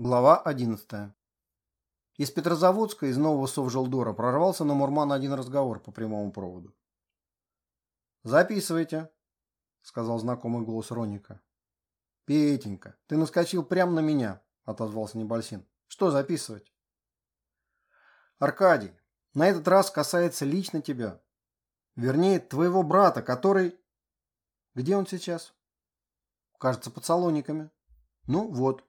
Глава 11. Из Петрозаводска, из Нового Совжелдора, прорвался на Мурман один разговор по прямому проводу. «Записывайте», — сказал знакомый голос Роника. «Петенька, ты наскочил прямо на меня», — отозвался Небольсин. «Что записывать?» «Аркадий, на этот раз касается лично тебя. Вернее, твоего брата, который...» «Где он сейчас?» «Кажется, под салониками». «Ну, вот,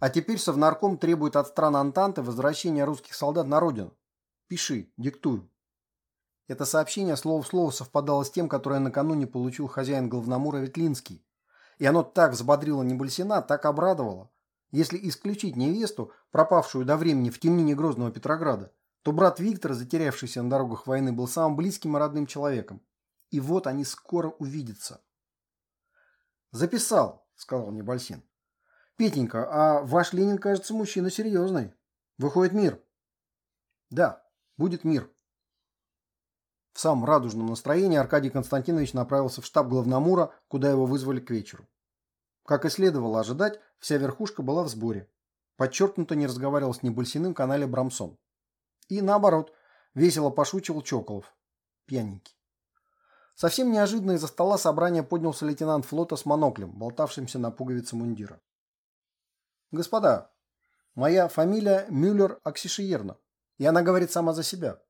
а теперь Совнарком требует от стран Антанты возвращения русских солдат на родину. Пиши, диктуй. Это сообщение слово в слово совпадало с тем, которое накануне получил хозяин Главномура Ветлинский. И оно так взбодрило Небольсина, так обрадовало. Если исключить невесту, пропавшую до времени в темнине Грозного Петрограда, то брат Виктор, затерявшийся на дорогах войны, был самым близким и родным человеком. И вот они скоро увидятся. «Записал», — сказал Небольсин. Петенька, а ваш Ленин, кажется, мужчина серьезный. Выходит мир. Да, будет мир. В самом радужном настроении Аркадий Константинович направился в штаб Главномура, куда его вызвали к вечеру. Как и следовало ожидать, вся верхушка была в сборе. Подчеркнуто не разговаривал с Небольсиным канале Брамсон. И наоборот, весело пошучивал Чоколов. Пьяненький. Совсем неожиданно из-за стола собрания поднялся лейтенант флота с моноклем, болтавшимся на пуговице мундира. Господа, моя фамилия Мюллер Аксишиерна, и она говорит сама за себя.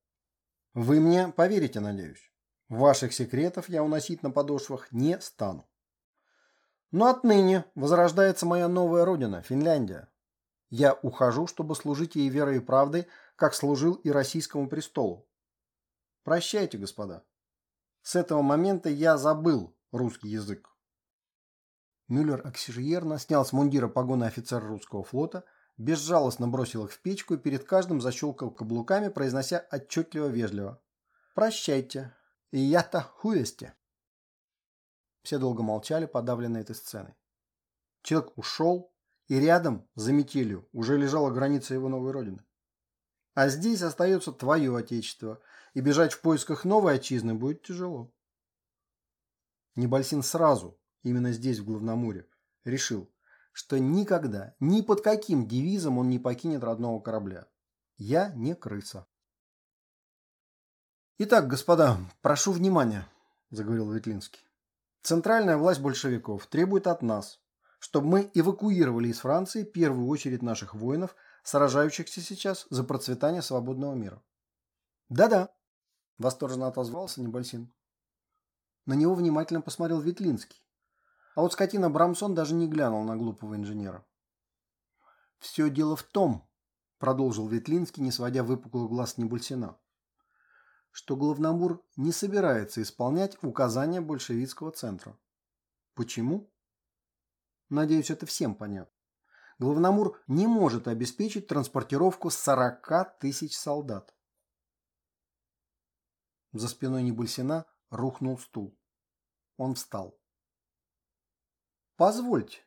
Вы мне поверите, надеюсь. Ваших секретов я уносить на подошвах не стану. Но отныне возрождается моя новая родина, Финляндия. Я ухожу, чтобы служить ей верой и правдой, как служил и российскому престолу. Прощайте, господа. С этого момента я забыл русский язык. Мюллер оксижьерно снял с мундира погоны офицера русского флота, безжалостно бросил их в печку и перед каждым защелкал каблуками, произнося отчетливо-вежливо. «Прощайте. И я-то хуесте». Все долго молчали, подавленные этой сценой. Человек ушел, и рядом, за метелью, уже лежала граница его новой родины. А здесь остается твое отечество, и бежать в поисках новой отчизны будет тяжело. Небольсин сразу, именно здесь, в Главномуре, решил, что никогда, ни под каким девизом он не покинет родного корабля. Я не крыса. «Итак, господа, прошу внимания», – заговорил Ветлинский. «Центральная власть большевиков требует от нас, чтобы мы эвакуировали из Франции первую очередь наших воинов, сражающихся сейчас за процветание свободного мира». «Да-да», – восторженно отозвался Небольсин. На него внимательно посмотрел Ветлинский. А вот скотина Брамсон даже не глянул на глупого инженера. «Все дело в том», – продолжил Ветлинский, не сводя выпуклых глаз Небульсина, что Главномур не собирается исполнять указания большевистского центра. Почему? Надеюсь, это всем понятно. Главномур не может обеспечить транспортировку 40 тысяч солдат. За спиной Небульсина рухнул стул. Он встал. Позвольте.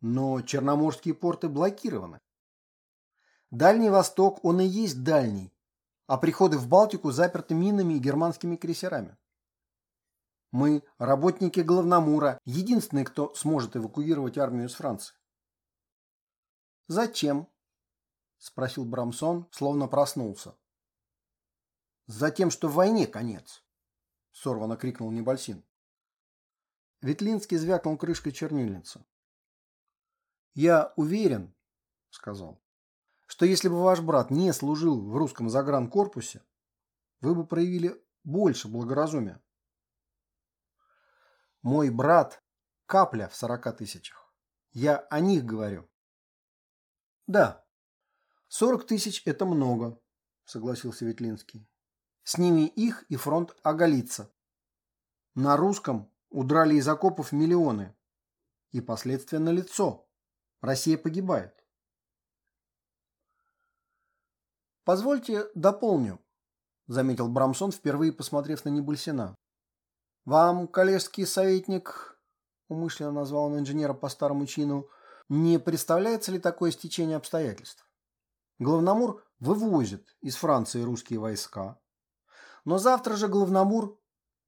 Но черноморские порты блокированы. Дальний Восток, он и есть дальний, а приходы в Балтику заперты минами и германскими крейсерами. Мы, работники Главномура, единственные, кто сможет эвакуировать армию из Франции. «Зачем?» – спросил Брамсон, словно проснулся. «Затем, что в войне конец», – сорвано крикнул Небольсин. Ветлинский звякнул крышкой чернильницы. «Я уверен», — сказал, — «что если бы ваш брат не служил в русском загранкорпусе, вы бы проявили больше благоразумия. Мой брат — капля в сорока тысячах. Я о них говорю». «Да, сорок тысяч — это много», — согласился Ветлинский. «С ними их и фронт оголится. На русском Удрали из окопов миллионы. И последствия налицо. Россия погибает. «Позвольте дополню», – заметил Брамсон, впервые посмотрев на Небульсина. «Вам, коллежский советник, умышленно назвал он инженера по старому чину, не представляется ли такое стечение обстоятельств? Главномур вывозит из Франции русские войска, но завтра же Главномур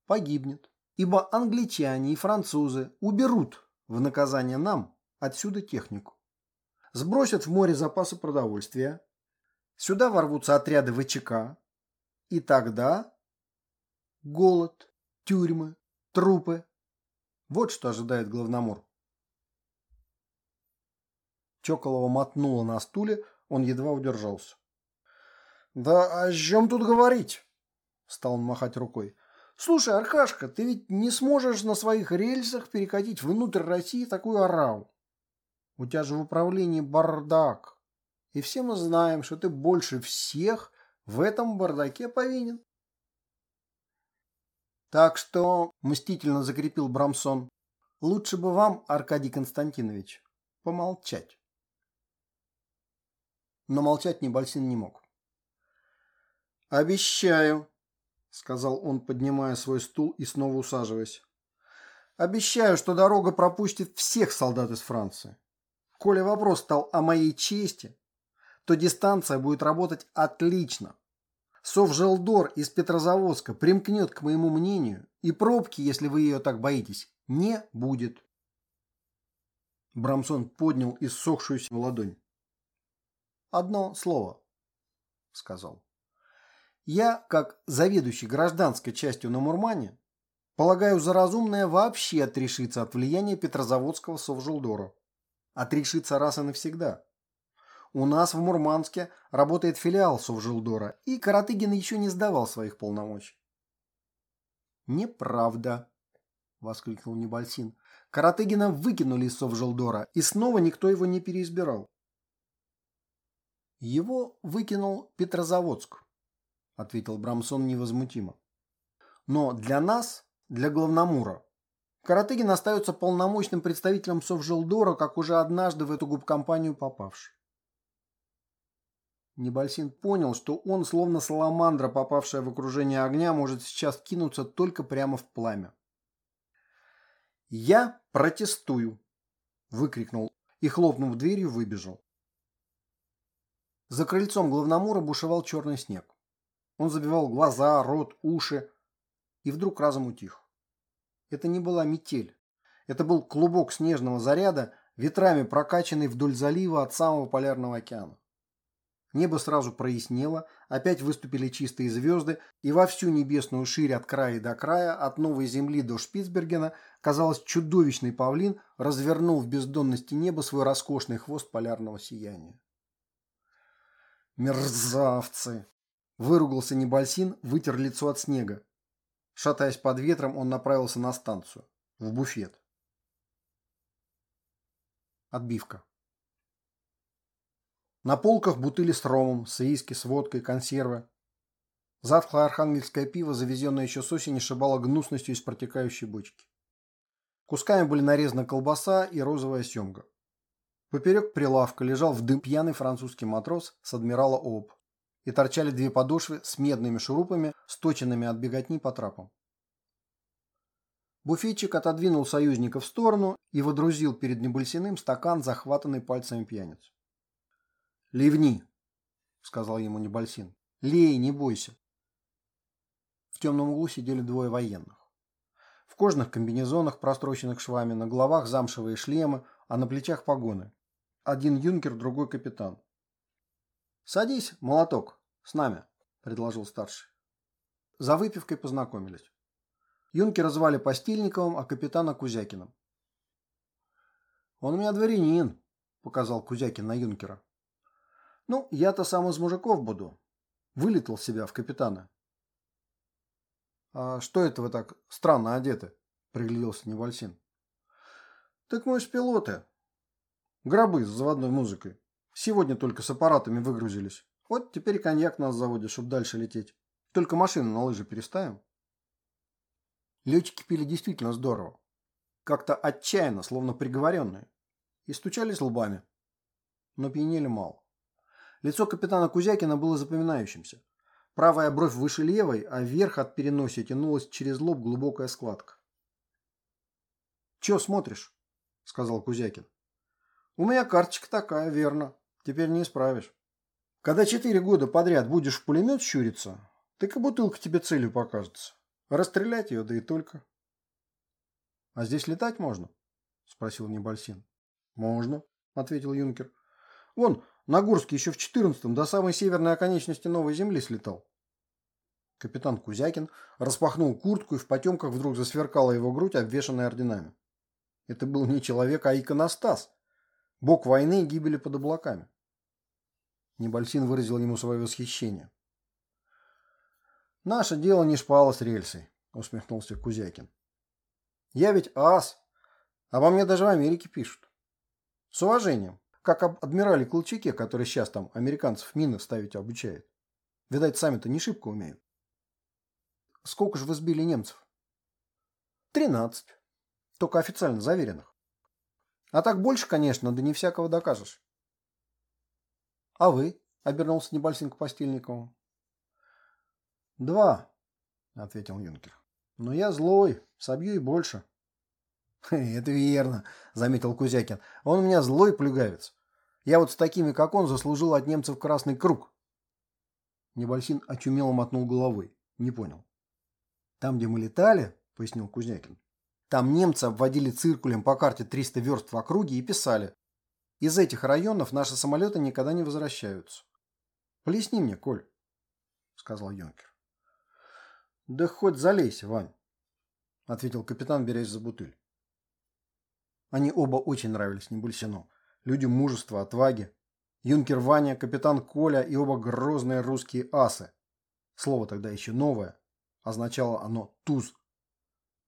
погибнет ибо англичане и французы уберут в наказание нам отсюда технику. сбросят в море запасы продовольствия, сюда ворвутся отряды ВЧК, и тогда голод, тюрьмы, трупы. Вот что ожидает главномор. Чоколова мотнула на стуле, он едва удержался. «Да о чем тут говорить?» Стал он махать рукой. «Слушай, Аркашка, ты ведь не сможешь на своих рельсах перекатить внутрь России такую ораву. У тебя же в управлении бардак. И все мы знаем, что ты больше всех в этом бардаке повинен». «Так что», — мстительно закрепил Брамсон, — «лучше бы вам, Аркадий Константинович, помолчать». Но молчать Небольсин не мог. «Обещаю», — сказал он, поднимая свой стул и снова усаживаясь. «Обещаю, что дорога пропустит всех солдат из Франции. Коли вопрос стал о моей чести, то дистанция будет работать отлично. Совжелдор из Петрозаводска примкнет к моему мнению, и пробки, если вы ее так боитесь, не будет». Брамсон поднял иссохшуюся ладонь. «Одно слово», — сказал. Я, как заведующий гражданской частью на Мурмане, полагаю за разумное вообще отрешиться от влияния Петрозаводского совжелдора. Отрешиться раз и навсегда. У нас в Мурманске работает филиал Совжелдора, и Каратыгин еще не сдавал своих полномочий. «Неправда», — воскликнул Небольсин. «Каратыгина выкинули из Совжелдора, и снова никто его не переизбирал». Его выкинул Петрозаводск ответил Брамсон невозмутимо. Но для нас, для Главномура, Каратыгин остается полномочным представителем Совжелдора, как уже однажды в эту губкомпанию попавший. Небольсин понял, что он, словно саламандра, попавшая в окружение огня, может сейчас кинуться только прямо в пламя. «Я протестую!» – выкрикнул и, хлопнув дверью, выбежал. За крыльцом главномура бушевал черный снег. Он забивал глаза, рот, уши и вдруг разом утих. Это не была метель. Это был клубок снежного заряда, ветрами прокачанный вдоль залива от самого полярного океана. Небо сразу прояснело, опять выступили чистые звезды, и во всю небесную ширь от края до края, от Новой Земли до Шпицбергена, казалось, чудовищный павлин развернул в бездонности неба свой роскошный хвост полярного сияния. «Мерзавцы!» Выругался Небольсин, вытер лицо от снега. Шатаясь под ветром, он направился на станцию, в буфет. Отбивка. На полках бутыли с ромом, с виски, с водкой, консервы. Затхлое архангельское пиво, завезенное еще с осени, шибало гнусностью из протекающей бочки. Кусками были нарезана колбаса и розовая семга. Поперек прилавка лежал в дым пьяный французский матрос с адмирала Об и торчали две подошвы с медными шурупами, сточенными от беготни по трапам. Буфетчик отодвинул союзника в сторону и водрузил перед Небольсиным стакан, захватанный пальцами пьяниц. «Ливни», — сказал ему Небольсин. «Лей, не бойся». В темном углу сидели двое военных. В кожаных комбинезонах, простроченных швами, на головах замшевые шлемы, а на плечах погоны. Один юнкер, другой капитан. «Садись, молоток, с нами», – предложил старший. За выпивкой познакомились. Юнкера звали Постельниковым, а капитана Кузякиным. «Он у меня дворянин», – показал Кузякин на юнкера. «Ну, я-то сам из мужиков буду». Вылетел себя в капитана. «А что это вы так странно одеты?» – пригляделся Невальсин. «Так мы ж пилоты. Гробы с заводной музыкой. Сегодня только с аппаратами выгрузились. Вот теперь коньяк нас заводит, чтобы дальше лететь. Только машину на лыжи переставим. Летчики пили действительно здорово. Как-то отчаянно, словно приговоренные. И стучались лбами. Но пьянели мало. Лицо капитана Кузякина было запоминающимся. Правая бровь выше левой, а вверх от переноси тянулась через лоб глубокая складка. «Чё смотришь?» – сказал Кузякин. «У меня карточка такая, верно. Теперь не исправишь. Когда четыре года подряд будешь в пулемет щуриться, так и бутылка тебе целью покажется. Расстрелять ее, да и только. — А здесь летать можно? — спросил Небольсин. — Можно, — ответил юнкер. Вон, Нагурский еще в 14-м до самой северной оконечности Новой Земли слетал. Капитан Кузякин распахнул куртку, и в потемках вдруг засверкала его грудь, обвешанная орденами. Это был не человек, а иконостас. Бог войны и гибели под облаками. Небольсин выразил ему свое восхищение. «Наше дело не шпало с рельсой», — усмехнулся Кузякин. «Я ведь ас. Обо мне даже в Америке пишут. С уважением, как об адмирале Колчаке, который сейчас там американцев мины ставить обучает. Видать, сами-то не шибко умеют. Сколько же вы сбили немцев? Тринадцать. Только официально заверенных. А так больше, конечно, да не всякого докажешь. А вы? Обернулся Небольсин к Постельникову. Два, ответил юнкер. Но я злой, собью и больше. Это верно, заметил Кузякин. Он у меня злой плюгавец. Я вот с такими, как он, заслужил от немцев красный круг. Небольсин очумело мотнул головой. Не понял. Там, где мы летали, пояснил Кузнякин, там немцы обводили циркулем по карте 300 верст в округе и писали «Из этих районов наши самолеты никогда не возвращаются». «Плесни мне, Коль», — сказал юнкер. «Да хоть залейся, Вань», — ответил капитан, берясь за бутыль. Они оба очень нравились Небольсину. Люди мужества, отваги. Юнкер Ваня, капитан Коля и оба грозные русские асы. Слово тогда еще новое. Означало оно «туз».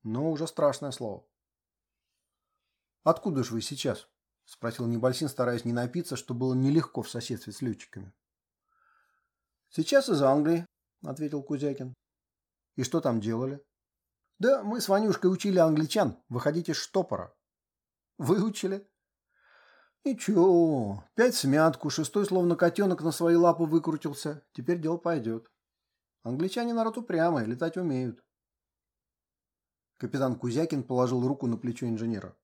Но уже страшное слово. «Откуда же вы сейчас?» – спросил Небольсин, стараясь не напиться, что было нелегко в соседстве с летчиками. «Сейчас из Англии», – ответил Кузякин. «И что там делали?» «Да мы с Ванюшкой учили англичан выходить из штопора». «Выучили?» «Ничего, пять смятку, шестой словно котенок на свои лапы выкрутился. Теперь дело пойдет». Англичане народ упрямый, летать умеют. Капитан Кузякин положил руку на плечо инженера.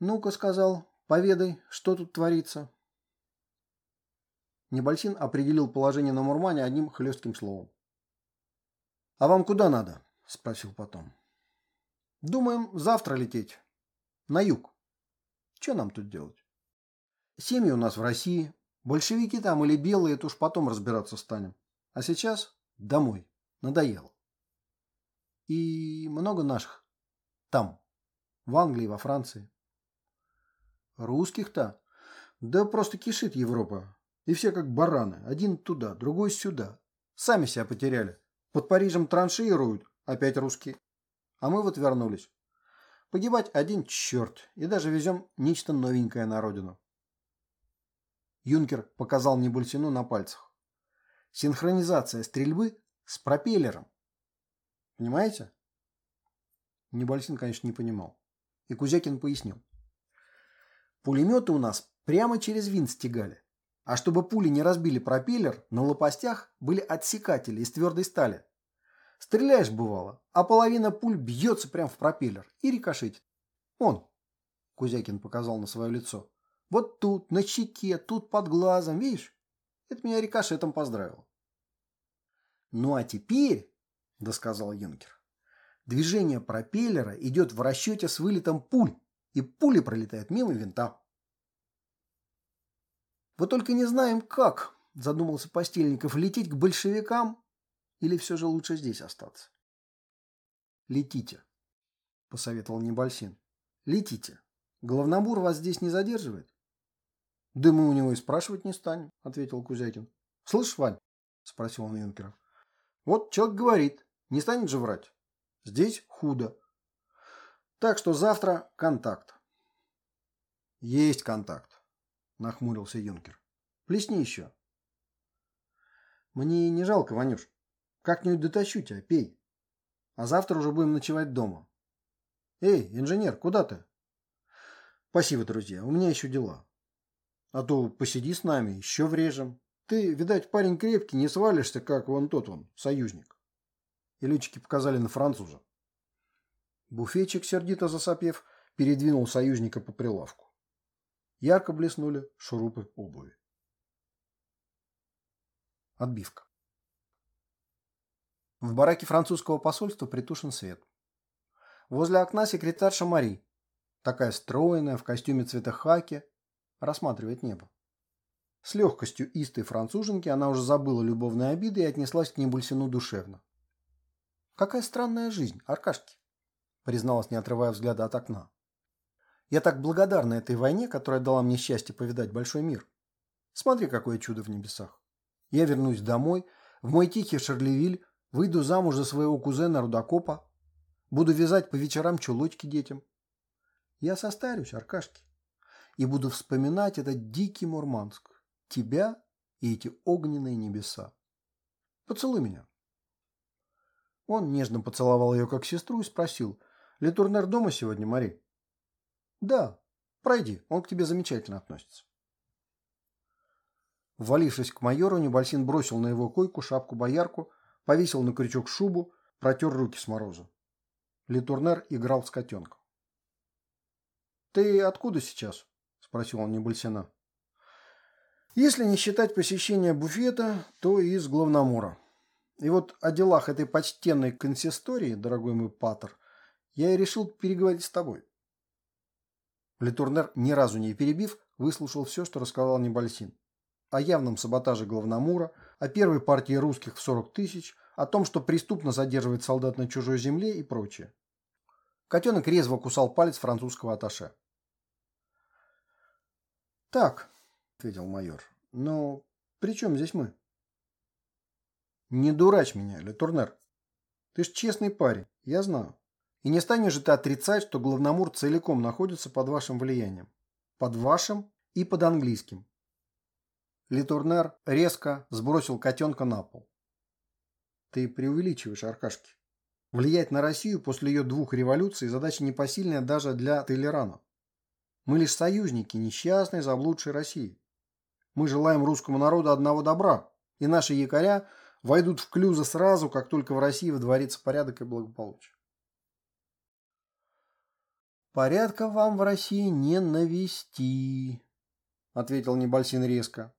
«Ну-ка», — сказал, — «поведай, что тут творится». Небольсин определил положение на Мурмане одним хлестким словом. «А вам куда надо?» — спросил потом. «Думаем завтра лететь. На юг. Что нам тут делать? Семьи у нас в России. Большевики там или белые, это уж потом разбираться станем. А сейчас домой. Надоело. И много наших. Там. В Англии, во Франции. Русских-то? Да просто кишит Европа. И все как бараны. Один туда, другой сюда. Сами себя потеряли. Под Парижем траншируют. Опять русские. А мы вот вернулись. Погибать один черт. И даже везем нечто новенькое на родину. Юнкер показал мне Бульсину на пальцах синхронизация стрельбы с пропеллером. Понимаете? Небольсин, конечно, не понимал. И Кузякин пояснил. Пулеметы у нас прямо через винт стегали. А чтобы пули не разбили пропеллер, на лопастях были отсекатели из твердой стали. Стреляешь, бывало, а половина пуль бьется прямо в пропеллер и рикошетит. Он, Кузякин показал на свое лицо. Вот тут, на щеке, тут под глазом, видишь? Это меня рикошетом поздравил. Ну а теперь, досказал юнкер, движение пропеллера идет в расчете с вылетом пуль, и пули пролетают мимо винта. Вот только не знаем, как, задумался Постельников, лететь к большевикам или все же лучше здесь остаться. Летите, посоветовал Небольсин. Летите. Главнобур вас здесь не задерживает? Да мы у него и спрашивать не станем, ответил Кузякин. Слышь, Вань? Спросил он юнкера. Вот человек говорит, не станет же врать. Здесь худо. Так что завтра контакт. Есть контакт, нахмурился юнкер. Плесни еще. Мне не жалко, Ванюш. Как-нибудь дотащу тебя, пей. А завтра уже будем ночевать дома. Эй, инженер, куда ты? Спасибо, друзья, у меня еще дела. А то посиди с нами, еще врежем. Ты, видать, парень крепкий, не свалишься, как вон тот он, союзник. И летчики показали на француза. Буфетчик, сердито засопев, передвинул союзника по прилавку. Ярко блеснули шурупы обуви. Отбивка. В бараке французского посольства притушен свет. Возле окна секретарша Мари, такая стройная, в костюме цвета хаки, рассматривает небо. С легкостью истой француженки она уже забыла любовные обиды и отнеслась к Небульсину душевно. «Какая странная жизнь, Аркашки!» призналась, не отрывая взгляда от окна. «Я так благодарна этой войне, которая дала мне счастье повидать большой мир. Смотри, какое чудо в небесах. Я вернусь домой, в мой тихий Шарлевиль, выйду замуж за своего кузена Рудокопа, буду вязать по вечерам чулочки детям. Я состарюсь, Аркашки, и буду вспоминать этот дикий Мурманск, тебя и эти огненные небеса. Поцелуй меня. Он нежно поцеловал ее как сестру и спросил, «Летурнер дома сегодня, Мари?» «Да, пройди, он к тебе замечательно относится». Ввалившись к майору, Небольсин бросил на его койку шапку-боярку, повесил на крючок шубу, протер руки с мороза. Летурнер играл с котенком. «Ты откуда сейчас?» – спросил он Небольсина. Если не считать посещения буфета, то из Главномора. И вот о делах этой почтенной консистории, дорогой мой патер, я и решил переговорить с тобой. Летурнер, ни разу не перебив, выслушал все, что рассказал Небольсин. О явном саботаже Главномура, о первой партии русских в 40 тысяч, о том, что преступно задерживает солдат на чужой земле и прочее. Котенок резво кусал палец французского аташе. «Так», — ответил майор, — «но при чем здесь мы?» Не дурачь меня, Летурнер. Ты ж честный парень, я знаю. И не станешь же ты отрицать, что Главномур целиком находится под вашим влиянием. Под вашим и под английским. Литурнер резко сбросил котенка на пол. Ты преувеличиваешь, Аркашки. Влиять на Россию после ее двух революций задача непосильная даже для Толерана. Мы лишь союзники несчастной заблудшей России. Мы желаем русскому народу одного добра, и наши якоря – войдут в клюзы сразу, как только в России водворится порядок и благополучие. «Порядка вам в России не навести», — ответил Небольсин резко.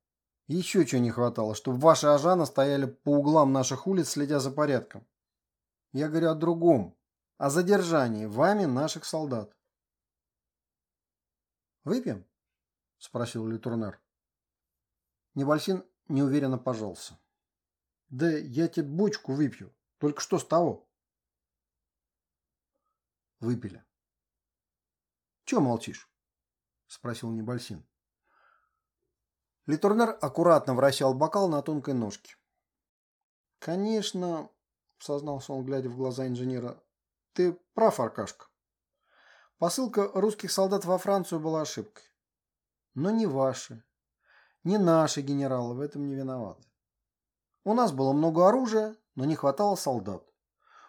«Еще чего не хватало, чтобы ваши ажаны стояли по углам наших улиц, следя за порядком. Я говорю о другом, о задержании вами наших солдат». «Выпьем?» — спросил Литурнер. Небольсин неуверенно пожался. Да я тебе бочку выпью. Только что с того? Выпили. Чего молчишь? Спросил Небольсин. Литурнер аккуратно вращал бокал на тонкой ножке. «Конечно», — сознался он, глядя в глаза инженера, — «ты прав, Аркашка. Посылка русских солдат во Францию была ошибкой. Но не ваши, не наши генералы в этом не виноваты. У нас было много оружия, но не хватало солдат.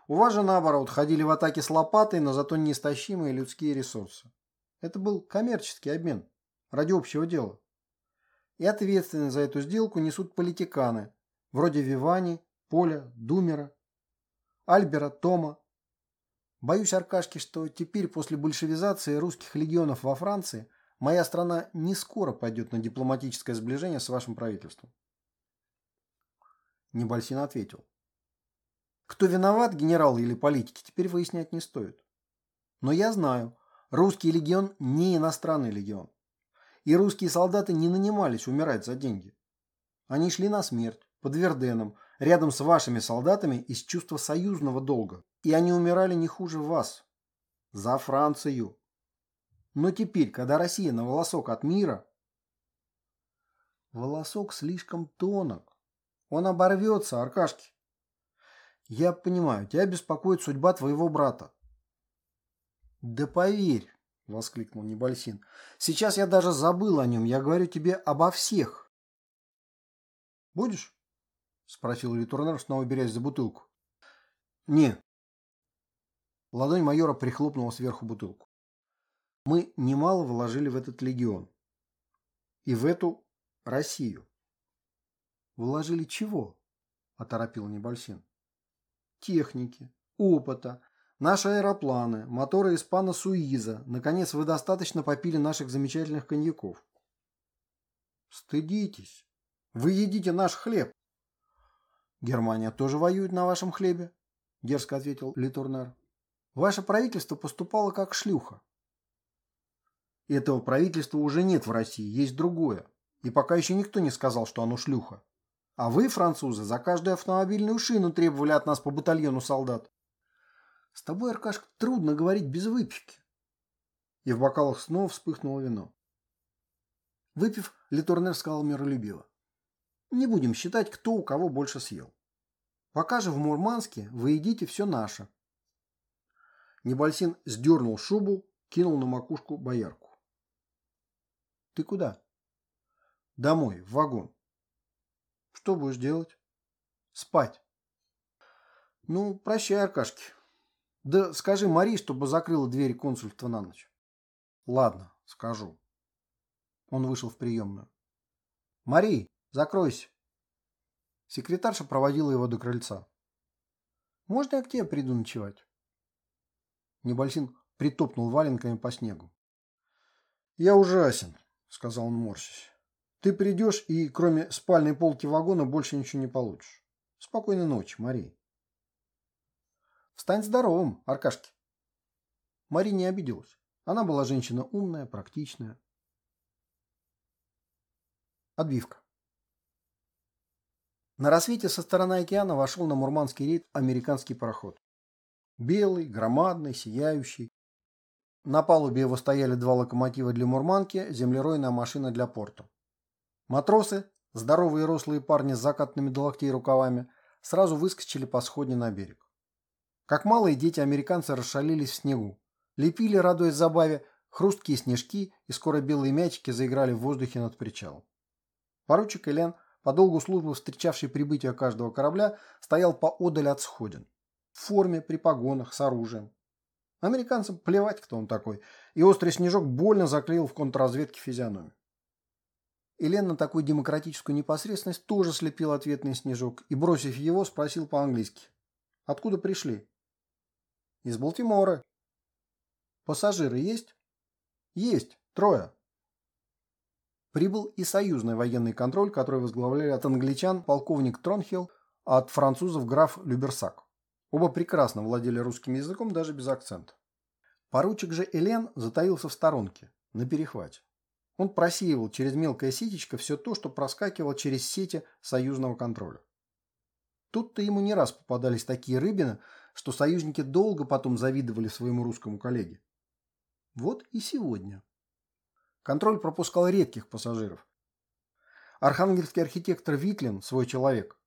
У вас же, наоборот, ходили в атаке с лопатой, но зато неистощимые людские ресурсы. Это был коммерческий обмен ради общего дела. И ответственность за эту сделку несут политиканы, вроде Вивани, Поля, Думера, Альбера, Тома. Боюсь, Аркашки, что теперь после большевизации русских легионов во Франции моя страна не скоро пойдет на дипломатическое сближение с вашим правительством. Небольсин ответил. Кто виноват, генералы или политики, теперь выяснять не стоит. Но я знаю, русский легион не иностранный легион. И русские солдаты не нанимались умирать за деньги. Они шли на смерть, под Верденом, рядом с вашими солдатами из чувства союзного долга. И они умирали не хуже вас. За Францию. Но теперь, когда Россия на волосок от мира... Волосок слишком тонок. Он оборвется, Аркашки. Я понимаю, тебя беспокоит судьба твоего брата. Да поверь, воскликнул Небольсин. Сейчас я даже забыл о нем. Я говорю тебе обо всех. Будешь? Спросил Литурнер, снова берясь за бутылку. Не. Ладонь майора прихлопнула сверху бутылку. Мы немало вложили в этот легион. И в эту Россию. Вложили чего? Оторопил Небольсин. Техники, опыта, наши аэропланы, моторы испана Суиза. Наконец, вы достаточно попили наших замечательных коньяков. Стыдитесь. Вы едите наш хлеб. Германия тоже воюет на вашем хлебе, дерзко ответил Литурнер. Ваше правительство поступало как шлюха. Этого правительства уже нет в России, есть другое. И пока еще никто не сказал, что оно шлюха. А вы, французы, за каждую автомобильную шину требовали от нас по батальону солдат. С тобой, Аркашка, трудно говорить без выпивки. И в бокалах снова вспыхнуло вино. Выпив, Литурнер сказал миролюбиво. Не будем считать, кто у кого больше съел. Пока же в Мурманске вы едите все наше. Небольсин сдернул шубу, кинул на макушку боярку. Ты куда? Домой, в вагон. Что будешь делать? Спать. Ну, прощай, Аркашки. Да скажи Мари, чтобы закрыла дверь консульства на ночь. Ладно, скажу. Он вышел в приемную. Мари, закройся. Секретарша проводила его до крыльца. «Можно я к тебе приду ночевать?» Небольсин притопнул валенками по снегу. «Я ужасен», — сказал он морщись. «Ты придешь и, кроме спальной полки вагона, больше ничего не получишь. Спокойной ночи, Мария». «Встань здоровым, Аркашки». Мария не обиделась. Она была женщина умная, практичная. Отбивка. На рассвете со стороны океана вошел на Мурманский рейд американский пароход. Белый, громадный, сияющий. На палубе его стояли два локомотива для Мурманки, землеройная машина для порта. Матросы, здоровые рослые парни с закатными до локтей рукавами, сразу выскочили по сходне на берег. Как малые дети американцы расшалились в снегу. Лепили, радуясь забаве, хрусткие снежки, и скоро белые мячики заиграли в воздухе над причалом. Поручик Элен – по долгу службы встречавший прибытие каждого корабля, стоял поодаль от сходин. В форме, при погонах, с оружием. Американцам плевать, кто он такой, и острый снежок больно заклеил в контрразведке физиономию. Элен на такую демократическую непосредственность тоже слепил ответный снежок и, бросив его, спросил по-английски. «Откуда пришли?» «Из Балтимора». «Пассажиры есть?» «Есть. Трое». Прибыл и союзный военный контроль, который возглавляли от англичан полковник Тронхилл, а от французов граф Люберсак. Оба прекрасно владели русским языком даже без акцента. Поручик же Элен затаился в сторонке, на перехвате. Он просеивал через мелкое ситечко все то, что проскакивало через сети союзного контроля. Тут-то ему не раз попадались такие рыбины, что союзники долго потом завидовали своему русскому коллеге. Вот и сегодня. Контроль пропускал редких пассажиров. Архангельский архитектор Витлин – свой человек.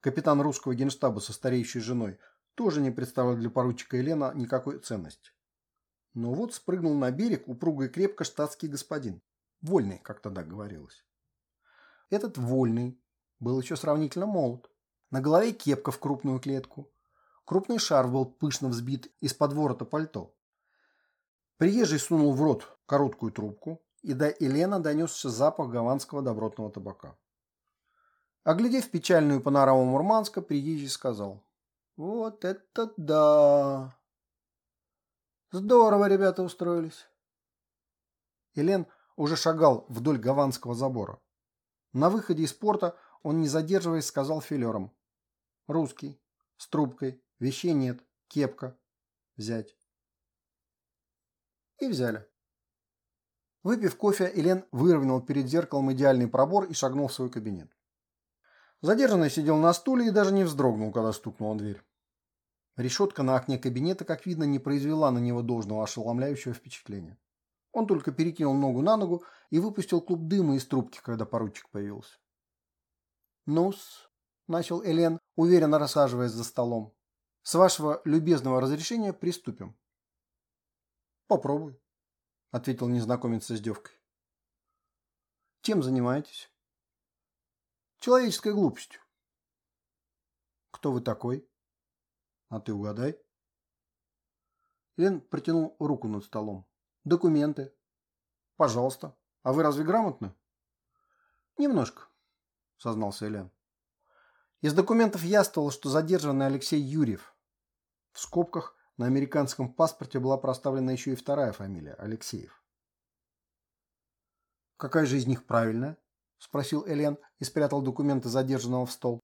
Капитан русского генштаба со стареющей женой тоже не представлял для поручика Елена никакой ценности. Но вот спрыгнул на берег упруго и крепко штатский господин. Вольный, как тогда говорилось. Этот вольный был еще сравнительно молод. На голове кепка в крупную клетку. Крупный шарф был пышно взбит из-под ворота пальто. Приезжий сунул в рот короткую трубку, и до Елена донесся запах гаванского добротного табака. Оглядев печальную панораму Мурманска, приезжий сказал. «Вот это да! Здорово ребята устроились!» Елен уже шагал вдоль гаванского забора. На выходе из порта он, не задерживаясь, сказал филерам. «Русский, с трубкой, вещей нет, кепка. Взять». И взяли. Выпив кофе, Элен выровнял перед зеркалом идеальный пробор и шагнул в свой кабинет. Задержанный сидел на стуле и даже не вздрогнул, когда стукнула дверь. Решетка на окне кабинета, как видно, не произвела на него должного ошеломляющего впечатления. Он только перекинул ногу на ногу и выпустил клуб дыма из трубки, когда поручик появился. «Ну-с», — начал Элен, уверенно рассаживаясь за столом, — «с вашего любезного разрешения приступим». Попробуй, ответил незнакомец с издевкой. Чем занимаетесь? Человеческой глупостью. Кто вы такой? А ты угадай. Лен протянул руку над столом. Документы. Пожалуйста. А вы разве грамотны? Немножко, сознался Элен. Из документов яствовало, что задержанный Алексей Юрьев. В скобках на американском паспорте была проставлена еще и вторая фамилия – Алексеев. «Какая же из них правильная?» – спросил Элен и спрятал документы задержанного в стол.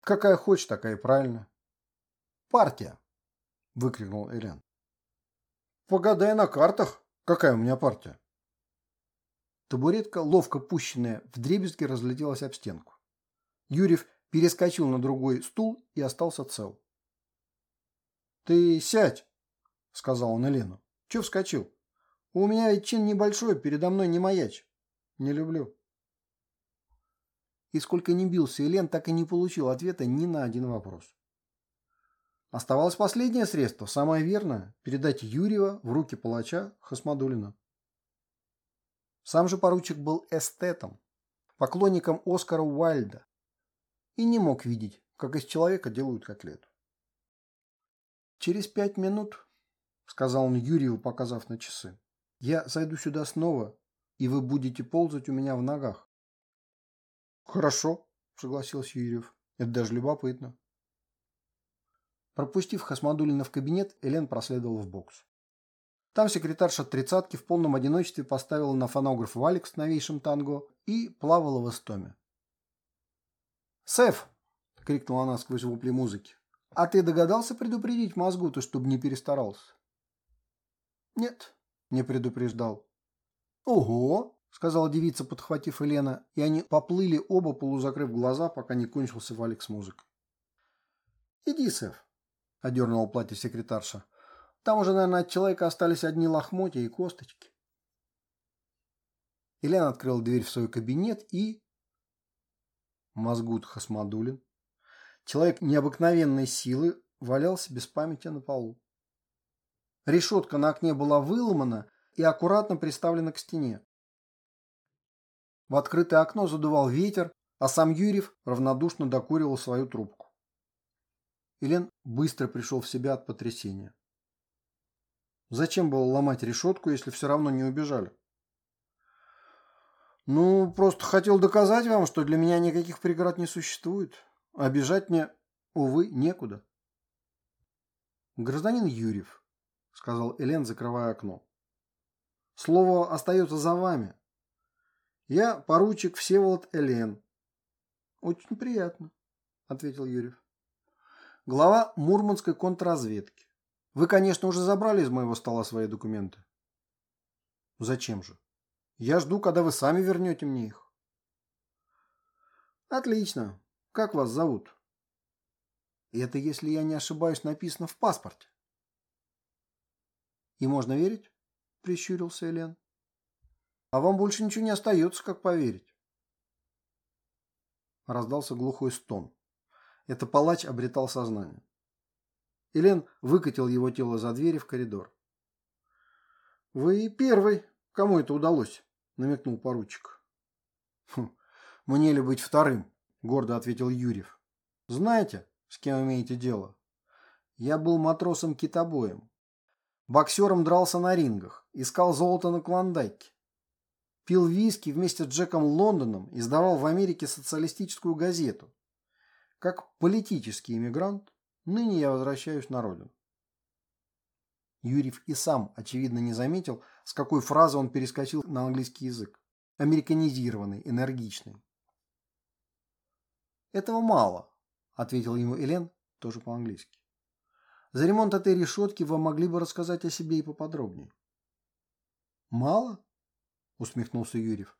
«Какая хочешь, такая и правильная». «Партия!» – выкрикнул Элен. «Погадай на картах, какая у меня партия». Табуретка, ловко пущенная в дребезги, разлетелась об стенку. Юрьев перескочил на другой стул и остался цел. «Ты сядь», — сказал он Елену. «Че вскочил? У меня ведь чин небольшой, передо мной не маячь. Не люблю». И сколько ни бился Елен, так и не получил ответа ни на один вопрос. Оставалось последнее средство, самое верное – передать Юрьева в руки палача Хасмадулина. Сам же поручик был эстетом, поклонником Оскара Уайльда и не мог видеть, как из человека делают котлету. «Через пять минут», – сказал он Юрьеву, показав на часы, – «я зайду сюда снова, и вы будете ползать у меня в ногах». «Хорошо», – согласился Юрьев. «Это даже любопытно». Пропустив Хасмадулина в кабинет, Элен проследовал в бокс. Там секретарша тридцатки в полном одиночестве поставила на фонограф валик с новейшим танго и плавала в эстоме. «Сэф!» — крикнула она сквозь вопли музыки. «А ты догадался предупредить мозгу-то, чтобы не перестарался?» «Нет», — не предупреждал. «Ого!» — сказала девица, подхватив Елена, и они поплыли оба, полузакрыв глаза, пока не кончился валик с музыкой. «Иди, Сэф», одернула платье секретарша. Там уже, наверное, от человека остались одни лохмотья и косточки. Елена открыла дверь в свой кабинет и... Мозгут Хасмадулин. Человек необыкновенной силы валялся без памяти на полу. Решетка на окне была выломана и аккуратно приставлена к стене. В открытое окно задувал ветер, а сам Юрьев равнодушно докуривал свою трубку. Элен быстро пришел в себя от потрясения. Зачем было ломать решетку, если все равно не убежали? Ну, просто хотел доказать вам, что для меня никаких преград не существует. Бежать мне, увы, некуда. Гражданин Юрьев, сказал Элен, закрывая окно. Слово остается за вами. Я поручик Всеволод Элен. Очень приятно, ответил Юрьев глава Мурманской контрразведки. Вы, конечно, уже забрали из моего стола свои документы. Зачем же? Я жду, когда вы сами вернете мне их. Отлично. Как вас зовут? Это, если я не ошибаюсь, написано в паспорте. И можно верить? Прищурился Элен. А вам больше ничего не остается, как поверить. Раздался глухой стон. Это палач обретал сознание. Элен выкатил его тело за двери в коридор. «Вы первый, кому это удалось?» – намекнул поручик. «Хм, «Мне ли быть вторым?» – гордо ответил Юрьев. «Знаете, с кем имеете дело? Я был матросом-китобоем. Боксером дрался на рингах, искал золото на Клондайке. Пил виски вместе с Джеком Лондоном, издавал в Америке социалистическую газету. Как политический иммигрант, ныне я возвращаюсь на родину. Юрьев и сам, очевидно, не заметил, с какой фразы он перескочил на английский язык. Американизированный, энергичный. «Этого мало», — ответил ему Элен, тоже по-английски. «За ремонт этой решетки вы могли бы рассказать о себе и поподробнее». «Мало?» — усмехнулся Юрьев.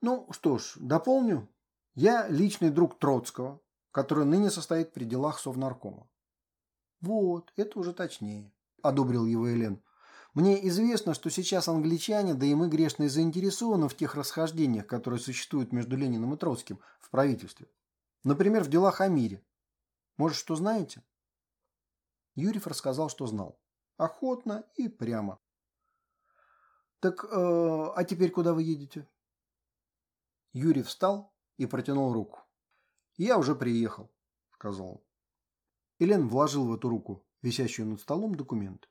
«Ну что ж, дополню. Я личный друг Троцкого, который ныне состоит при делах Совнаркома. Вот, это уже точнее, одобрил его Элен. Мне известно, что сейчас англичане, да и мы грешные, заинтересованы в тех расхождениях, которые существуют между Лениным и Троцким в правительстве. Например, в делах о мире. Может, что знаете? Юрьев рассказал, что знал. Охотно и прямо. Так, э, а теперь куда вы едете? Юрий встал и протянул руку. «Я уже приехал», — сказал он. Элен вложил в эту руку, висящую над столом, документ.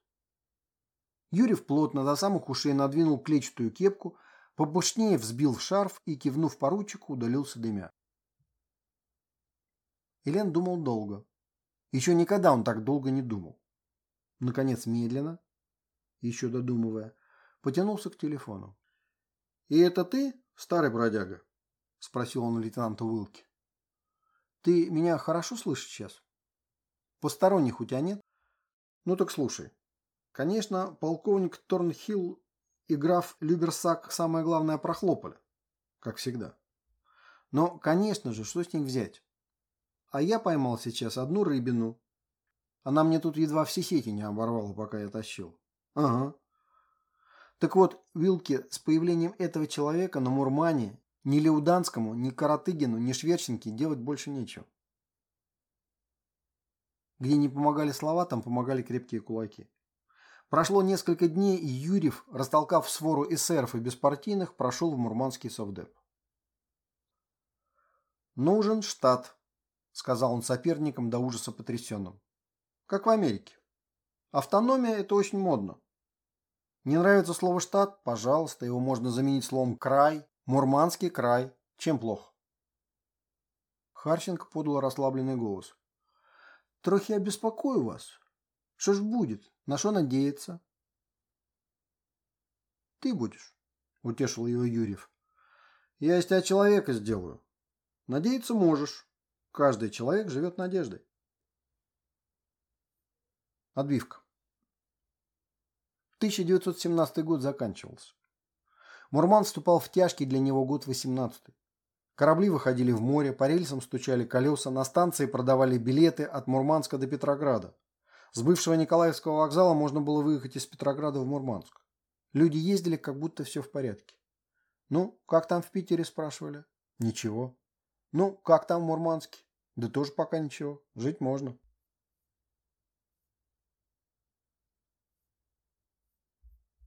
Юрьев плотно до самых ушей надвинул клетчатую кепку, побушнее взбил в шарф и, кивнув поручику, удалился дымя. Элен думал долго. Еще никогда он так долго не думал. Наконец, медленно, еще додумывая, потянулся к телефону. «И это ты, старый бродяга?» – спросил он лейтенанта Уилки. Ты меня хорошо слышишь сейчас? Посторонних у тебя нет? Ну так слушай. Конечно, полковник Торнхилл и граф Люберсак самое главное прохлопали, как всегда. Но, конечно же, что с них взять? А я поймал сейчас одну рыбину. Она мне тут едва все сети не оборвала, пока я тащил. Ага. Так вот, Вилки, с появлением этого человека на Мурмане ни Леуданскому, ни Каратыгину, ни Шверченке делать больше нечего. Где не помогали слова, там помогали крепкие кулаки. Прошло несколько дней, и Юрьев, растолкав свору эсеров и беспартийных, прошел в мурманский совдеп. «Нужен штат», — сказал он соперникам до ужаса потрясенным. «Как в Америке. Автономия – это очень модно. Не нравится слово «штат» – пожалуйста, его можно заменить словом «край», «мурманский край». Чем плохо?» Харченко подал расслабленный голос. «Трохи я беспокою вас. Что ж будет? На что надеяться?» «Ты будешь», – утешил его Юрьев. «Я из тебя человека сделаю. Надеяться можешь. Каждый человек живет надеждой». Отбивка. 1917 год заканчивался. Мурман вступал в тяжкий для него год 18 -й. Корабли выходили в море, по рельсам стучали колеса, на станции продавали билеты от Мурманска до Петрограда. С бывшего Николаевского вокзала можно было выехать из Петрограда в Мурманск. Люди ездили, как будто все в порядке. «Ну, как там в Питере?» – спрашивали. «Ничего». «Ну, как там в Мурманске?» «Да тоже пока ничего. Жить можно».